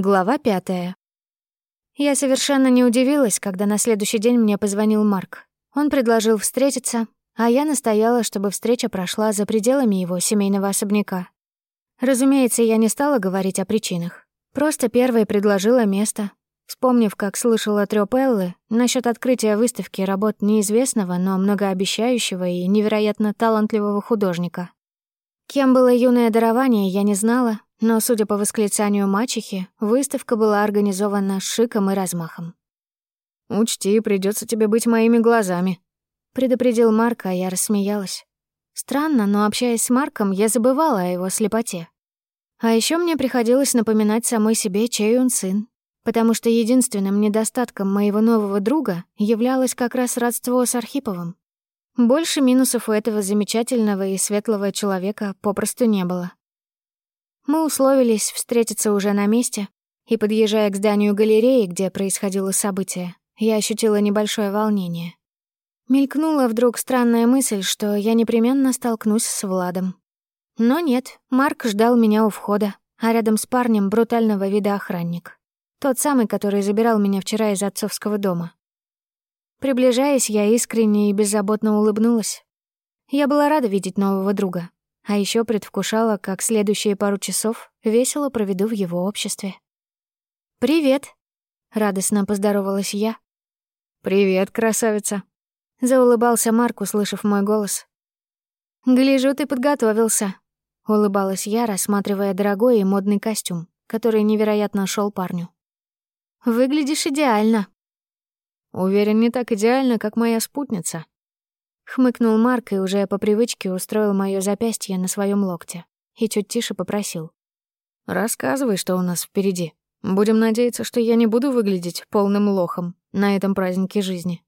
Глава пятая. Я совершенно не удивилась, когда на следующий день мне позвонил Марк. Он предложил встретиться, а я настояла, чтобы встреча прошла за пределами его семейного особняка. Разумеется, я не стала говорить о причинах. Просто первой предложила место, вспомнив, как слышала трёп Эллы насчёт открытия выставки работ неизвестного, но многообещающего и невероятно талантливого художника. Кем было юное дарование, я не знала, но, судя по восклицанию мачехи, выставка была организована шиком и размахом. «Учти, придется тебе быть моими глазами», — предупредил Марк, а я рассмеялась. Странно, но, общаясь с Марком, я забывала о его слепоте. А еще мне приходилось напоминать самой себе, чей он сын, потому что единственным недостатком моего нового друга являлось как раз родство с Архиповым. Больше минусов у этого замечательного и светлого человека попросту не было. Мы условились встретиться уже на месте, и, подъезжая к зданию галереи, где происходило событие, я ощутила небольшое волнение. Мелькнула вдруг странная мысль, что я непременно столкнусь с Владом. Но нет, Марк ждал меня у входа, а рядом с парнем брутального вида охранник. Тот самый, который забирал меня вчера из отцовского дома. Приближаясь, я искренне и беззаботно улыбнулась. Я была рада видеть нового друга, а еще предвкушала, как следующие пару часов весело проведу в его обществе. «Привет!» — радостно поздоровалась я. «Привет, красавица!» — заулыбался Марк, услышав мой голос. «Гляжу, ты подготовился», — улыбалась я, рассматривая дорогой и модный костюм, который невероятно шел парню. «Выглядишь идеально», Уверен, не так идеально, как моя спутница. Хмыкнул Марк и уже по привычке устроил моё запястье на своём локте и чуть тише попросил. «Рассказывай, что у нас впереди. Будем надеяться, что я не буду выглядеть полным лохом на этом празднике жизни».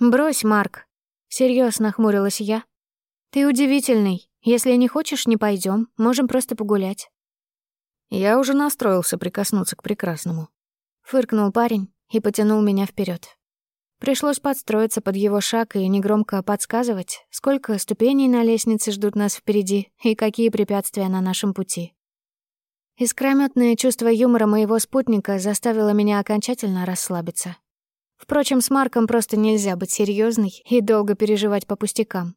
«Брось, Марк», — серьёзно нахмурилась я. «Ты удивительный. Если не хочешь, не пойдём, можем просто погулять». Я уже настроился прикоснуться к прекрасному. Фыркнул парень и потянул меня вперед. Пришлось подстроиться под его шаг и негромко подсказывать, сколько ступеней на лестнице ждут нас впереди и какие препятствия на нашем пути. Искрометное чувство юмора моего спутника заставило меня окончательно расслабиться. Впрочем, с Марком просто нельзя быть серьезной и долго переживать по пустякам.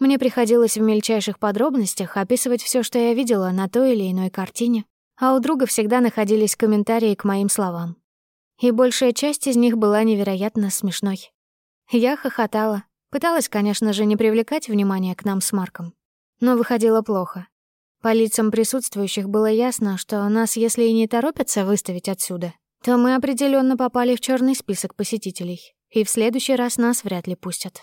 Мне приходилось в мельчайших подробностях описывать все, что я видела на той или иной картине, а у друга всегда находились комментарии к моим словам и большая часть из них была невероятно смешной. Я хохотала, пыталась, конечно же, не привлекать внимания к нам с Марком, но выходило плохо. По лицам присутствующих было ясно, что нас, если и не торопятся выставить отсюда, то мы определенно попали в черный список посетителей, и в следующий раз нас вряд ли пустят.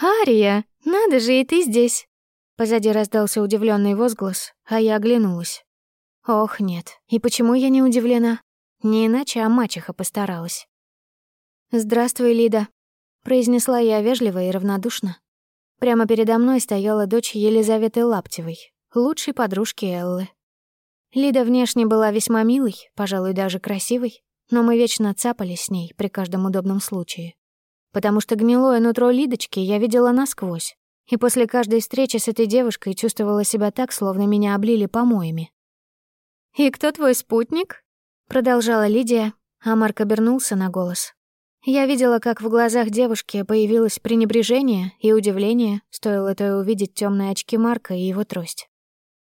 «Ария, надо же, и ты здесь!» Позади раздался удивленный возглас, а я оглянулась. Ох, нет, и почему я не удивлена? Не иначе, а мачеха постаралась. «Здравствуй, Лида», — произнесла я вежливо и равнодушно. Прямо передо мной стояла дочь Елизаветы Лаптевой, лучшей подружки Эллы. Лида внешне была весьма милой, пожалуй, даже красивой, но мы вечно цапались с ней при каждом удобном случае. Потому что гнилое нутро Лидочки я видела насквозь, и после каждой встречи с этой девушкой чувствовала себя так, словно меня облили помоями. «И кто твой спутник?» Продолжала Лидия, а Марк обернулся на голос. Я видела, как в глазах девушки появилось пренебрежение и удивление, стоило то увидеть темные очки Марка и его трость.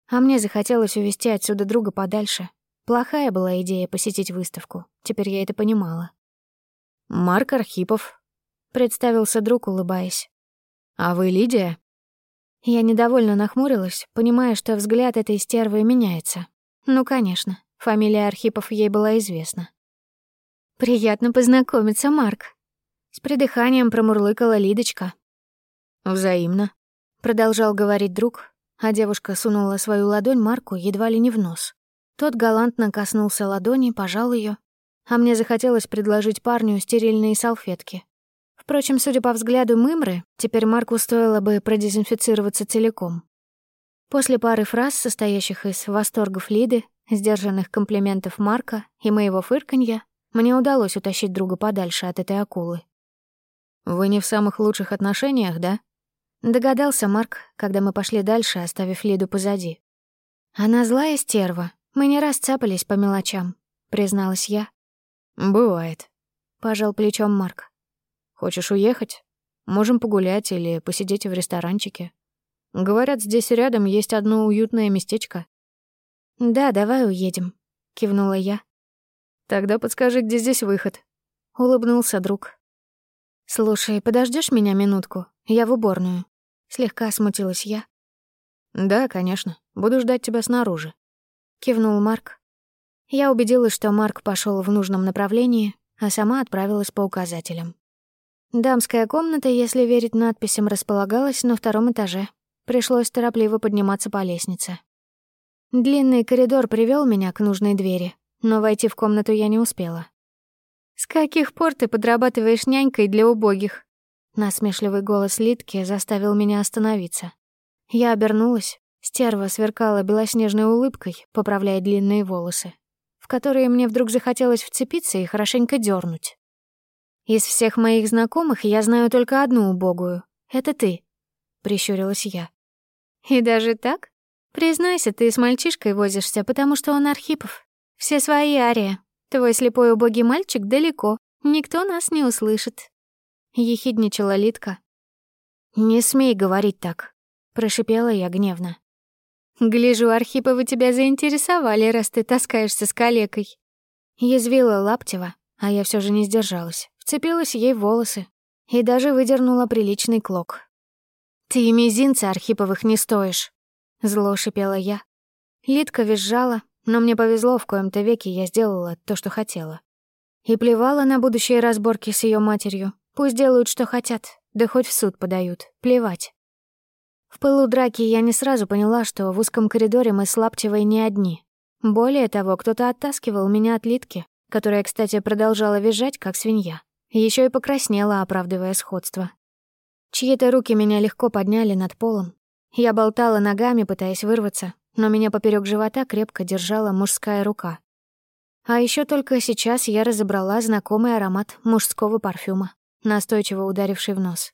А мне захотелось увести отсюда друга подальше. Плохая была идея посетить выставку, теперь я это понимала. «Марк Архипов», — представился друг, улыбаясь. «А вы Лидия?» Я недовольно нахмурилась, понимая, что взгляд этой стервы меняется. Ну, конечно. Фамилия Архипов ей была известна. «Приятно познакомиться, Марк». С придыханием промурлыкала Лидочка. «Взаимно», — продолжал говорить друг, а девушка сунула свою ладонь Марку едва ли не в нос. Тот галантно коснулся ладони, пожал ее, а мне захотелось предложить парню стерильные салфетки. Впрочем, судя по взгляду Мымры, теперь Марку стоило бы продезинфицироваться целиком. После пары фраз, состоящих из восторгов Лиды, сдержанных комплиментов Марка и моего фырканья, мне удалось утащить друга подальше от этой акулы. «Вы не в самых лучших отношениях, да?» Догадался Марк, когда мы пошли дальше, оставив Лиду позади. Она злая стерва, Мы не раз цапались по мелочам, призналась я. Бывает. Пожал плечом Марк. Хочешь уехать? Можем погулять или посидеть в ресторанчике. Говорят, здесь рядом есть одно уютное местечко. Да, давай уедем, кивнула я. Тогда подскажи, где здесь выход. Улыбнулся друг. Слушай, подождешь меня минутку? Я в уборную. Слегка смутилась я. Да, конечно. Буду ждать тебя снаружи. Кивнул Марк. Я убедилась, что Марк пошел в нужном направлении, а сама отправилась по указателям. Дамская комната, если верить надписям, располагалась на втором этаже. Пришлось торопливо подниматься по лестнице. Длинный коридор привел меня к нужной двери, но войти в комнату я не успела. «С каких пор ты подрабатываешь нянькой для убогих?» Насмешливый голос Литки заставил меня остановиться. Я обернулась. Стерва сверкала белоснежной улыбкой, поправляя длинные волосы, в которые мне вдруг захотелось вцепиться и хорошенько дернуть. «Из всех моих знакомых я знаю только одну убогую. Это ты», — прищурилась я. «И даже так? Признайся, ты с мальчишкой возишься, потому что он Архипов. Все свои, Ария. Твой слепой убогий мальчик далеко. Никто нас не услышит». Ехидничала Литка. «Не смей говорить так», — прошипела я гневно. «Гляжу, Архиповы тебя заинтересовали, раз ты таскаешься с калекой». Язвила Лаптева, а я все же не сдержалась. Вцепилась ей в волосы и даже выдернула приличный клок. «Ты и мизинца Архиповых не стоишь», — зло шипела я. Литка визжала, но мне повезло, в коем-то веке я сделала то, что хотела. И плевала на будущие разборки с ее матерью. Пусть делают, что хотят, да хоть в суд подают, плевать. В пылу драки я не сразу поняла, что в узком коридоре мы с Лаптевой не одни. Более того, кто-то оттаскивал меня от Литки, которая, кстати, продолжала визжать, как свинья. Еще и покраснела, оправдывая сходство. Чьи-то руки меня легко подняли над полом. Я болтала ногами, пытаясь вырваться, но меня поперек живота крепко держала мужская рука. А еще только сейчас я разобрала знакомый аромат мужского парфюма, настойчиво ударивший в нос.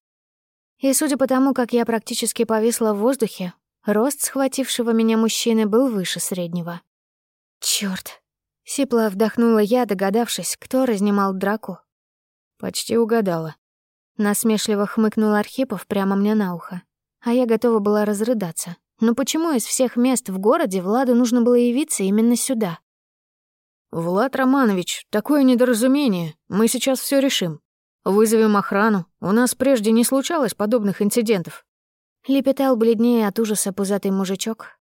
И судя по тому, как я практически повисла в воздухе, рост схватившего меня мужчины был выше среднего. Чёрт! Сипло вдохнула я, догадавшись, кто разнимал драку. Почти угадала. Насмешливо хмыкнул Архипов прямо мне на ухо. А я готова была разрыдаться. Но почему из всех мест в городе Владу нужно было явиться именно сюда? «Влад Романович, такое недоразумение. Мы сейчас все решим. Вызовем охрану. У нас прежде не случалось подобных инцидентов. Лепетал бледнее от ужаса пузатый мужичок.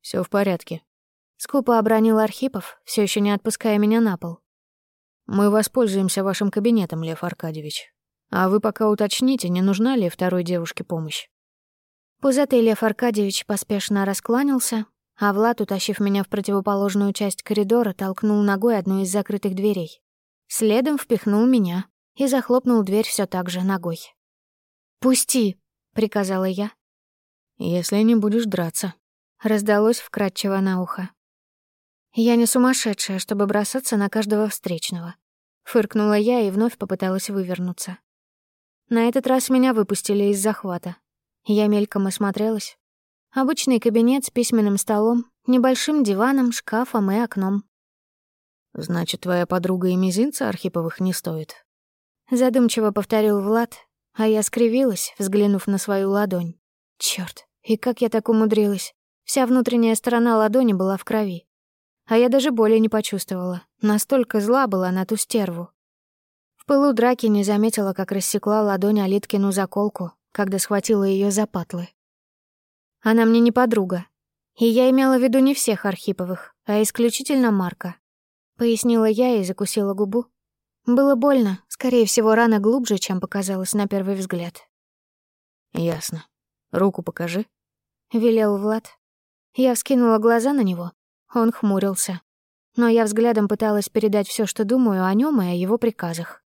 Все в порядке. Скупо обронил Архипов, все еще не отпуская меня на пол. Мы воспользуемся вашим кабинетом, Лев Аркадьевич. А вы пока уточните, не нужна ли второй девушке помощь. Пузатый Лев Аркадьевич поспешно раскланялся, а Влад, утащив меня в противоположную часть коридора, толкнул ногой одну из закрытых дверей. Следом впихнул меня, и захлопнул дверь все так же ногой. «Пусти!» — приказала я. «Если не будешь драться», — раздалось вкрадчиво на ухо. «Я не сумасшедшая, чтобы бросаться на каждого встречного», — фыркнула я и вновь попыталась вывернуться. На этот раз меня выпустили из захвата. Я мельком осмотрелась. Обычный кабинет с письменным столом, небольшим диваном, шкафом и окном. «Значит, твоя подруга и мизинца Архиповых не стоит?» Задумчиво повторил Влад, а я скривилась, взглянув на свою ладонь. Чёрт, и как я так умудрилась? Вся внутренняя сторона ладони была в крови. А я даже боли не почувствовала. Настолько зла была на ту стерву. В пылу драки не заметила, как рассекла ладонь Алиткину заколку, когда схватила ее за патлы. Она мне не подруга. И я имела в виду не всех Архиповых, а исключительно Марка. Пояснила я и закусила губу, было больно, скорее всего, рана глубже, чем показалось на первый взгляд. «Ясно. Руку покажи», — велел Влад. Я вскинула глаза на него. Он хмурился. Но я взглядом пыталась передать все, что думаю о нем и о его приказах.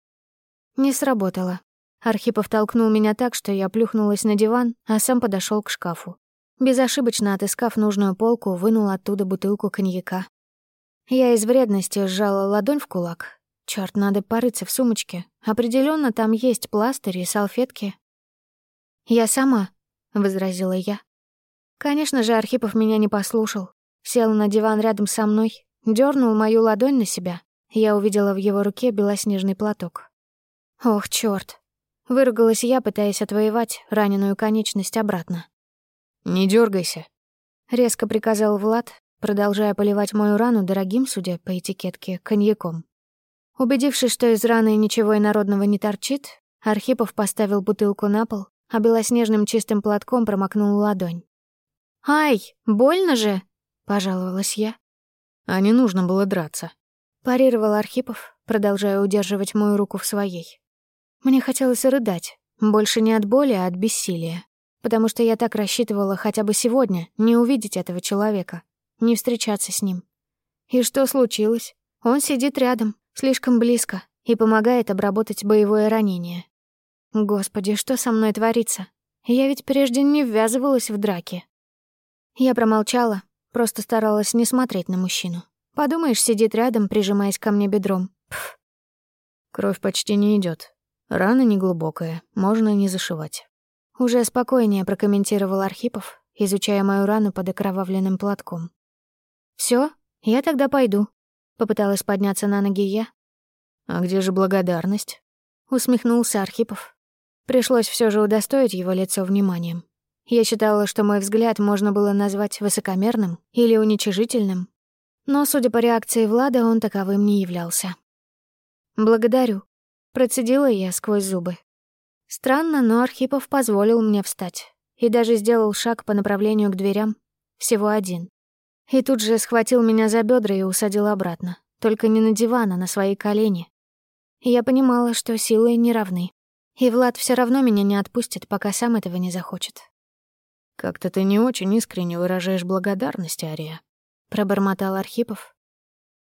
Не сработало. Архипов толкнул меня так, что я плюхнулась на диван, а сам подошел к шкафу. Безошибочно отыскав нужную полку, вынул оттуда бутылку коньяка. Я из вредности сжала ладонь в кулак, Чёрт, надо порыться в сумочке. Определенно там есть пластыри и салфетки. «Я сама», — возразила я. Конечно же, Архипов меня не послушал. сел на диван рядом со мной, дернул мою ладонь на себя. Я увидела в его руке белоснежный платок. Ох, черт! Выругалась я, пытаясь отвоевать раненую конечность обратно. «Не дергайся, резко приказал Влад, продолжая поливать мою рану дорогим, судя по этикетке, коньяком. Убедившись, что из раны ничего инородного не торчит, Архипов поставил бутылку на пол, а белоснежным чистым платком промокнул ладонь. «Ай, больно же!» — пожаловалась я. «А не нужно было драться», — парировал Архипов, продолжая удерживать мою руку в своей. Мне хотелось рыдать, больше не от боли, а от бессилия. Потому что я так рассчитывала хотя бы сегодня не увидеть этого человека, не встречаться с ним. И что случилось? Он сидит рядом, слишком близко, и помогает обработать боевое ранение. Господи, что со мной творится? Я ведь прежде не ввязывалась в драки. Я промолчала, просто старалась не смотреть на мужчину. Подумаешь, сидит рядом, прижимаясь ко мне бедром. Пф. Кровь почти не идет. Рана неглубокая, можно не зашивать. Уже спокойнее прокомментировал Архипов, изучая мою рану под окровавленным платком. Все, я тогда пойду. Попыталась подняться на ноги я. А где же благодарность? Усмехнулся Архипов. Пришлось все же удостоить его лицо вниманием. Я считала, что мой взгляд можно было назвать высокомерным или уничижительным, но, судя по реакции Влада, он таковым не являлся. «Благодарю», Процедила я сквозь зубы. Странно, но Архипов позволил мне встать и даже сделал шаг по направлению к дверям. Всего один. И тут же схватил меня за бедра и усадил обратно. Только не на диван, а на свои колени. Я понимала, что силы не равны. И Влад все равно меня не отпустит, пока сам этого не захочет. «Как-то ты не очень искренне выражаешь благодарность, Ария», — пробормотал Архипов.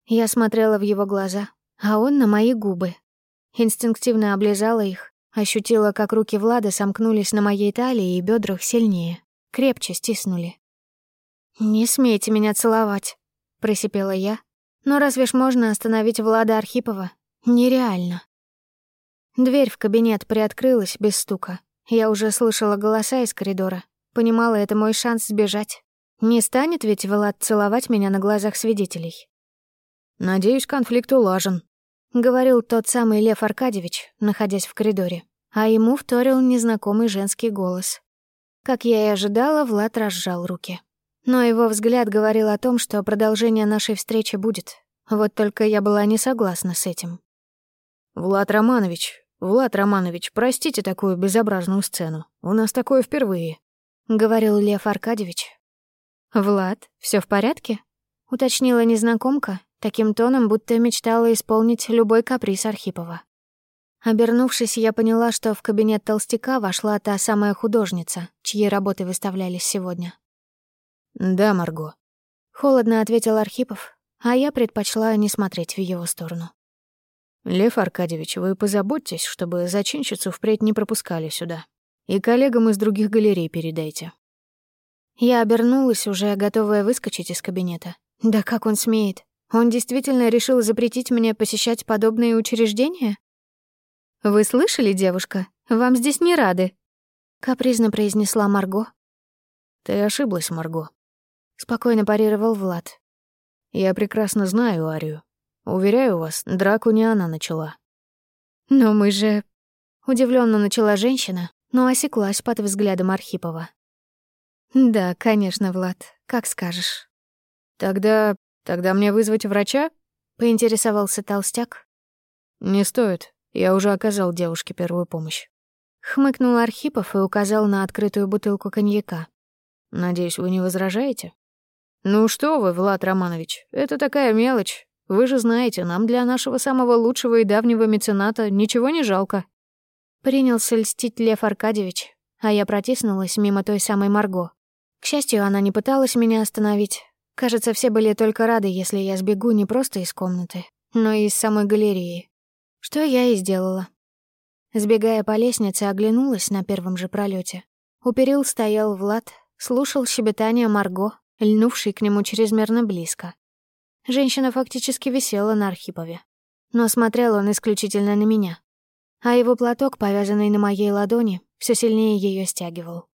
Я смотрела в его глаза, а он на мои губы, Инстинктивно облизала их, ощутила, как руки Влада сомкнулись на моей талии и бедрах сильнее, крепче стиснули. «Не смейте меня целовать», — просипела я. «Но разве ж можно остановить Влада Архипова? Нереально». Дверь в кабинет приоткрылась без стука. Я уже слышала голоса из коридора. Понимала, это мой шанс сбежать. Не станет ведь Влад целовать меня на глазах свидетелей. «Надеюсь, конфликт улажен», — говорил тот самый Лев Аркадьевич, находясь в коридоре, а ему вторил незнакомый женский голос. Как я и ожидала, Влад разжал руки. Но его взгляд говорил о том, что продолжение нашей встречи будет. Вот только я была не согласна с этим. «Влад Романович, Влад Романович, простите такую безобразную сцену. У нас такое впервые», — говорил Лев Аркадьевич. «Влад, все в порядке?» — уточнила незнакомка, таким тоном, будто мечтала исполнить любой каприз Архипова. Обернувшись, я поняла, что в кабинет толстяка вошла та самая художница, чьи работы выставлялись сегодня. «Да, Марго», — холодно ответил Архипов, а я предпочла не смотреть в его сторону. «Лев Аркадьевич, вы позаботьтесь, чтобы зачинщицу впредь не пропускали сюда. И коллегам из других галерей передайте». Я обернулась, уже готовая выскочить из кабинета. Да как он смеет? Он действительно решил запретить мне посещать подобные учреждения? «Вы слышали, девушка? Вам здесь не рады», — капризно произнесла Марго. «Ты ошиблась, Марго», — спокойно парировал Влад. «Я прекрасно знаю Арию. Уверяю вас, драку не она начала». «Но мы же...» — удивленно начала женщина, но осеклась под взглядом Архипова. «Да, конечно, Влад, как скажешь». «Тогда «Тогда мне вызвать врача?» — поинтересовался толстяк. «Не стоит. Я уже оказал девушке первую помощь». Хмыкнул Архипов и указал на открытую бутылку коньяка. «Надеюсь, вы не возражаете?» «Ну что вы, Влад Романович, это такая мелочь. Вы же знаете, нам для нашего самого лучшего и давнего мецената ничего не жалко». Принялся льстить Лев Аркадьевич, а я протиснулась мимо той самой Марго. К счастью, она не пыталась меня остановить, Кажется, все были только рады, если я сбегу не просто из комнаты, но и из самой галереи. Что я и сделала. Сбегая по лестнице, оглянулась на первом же пролете. У перил стоял Влад, слушал щебетание Марго, льнувший к нему чрезмерно близко. Женщина фактически висела на Архипове. Но смотрел он исключительно на меня. А его платок, повязанный на моей ладони, все сильнее ее стягивал.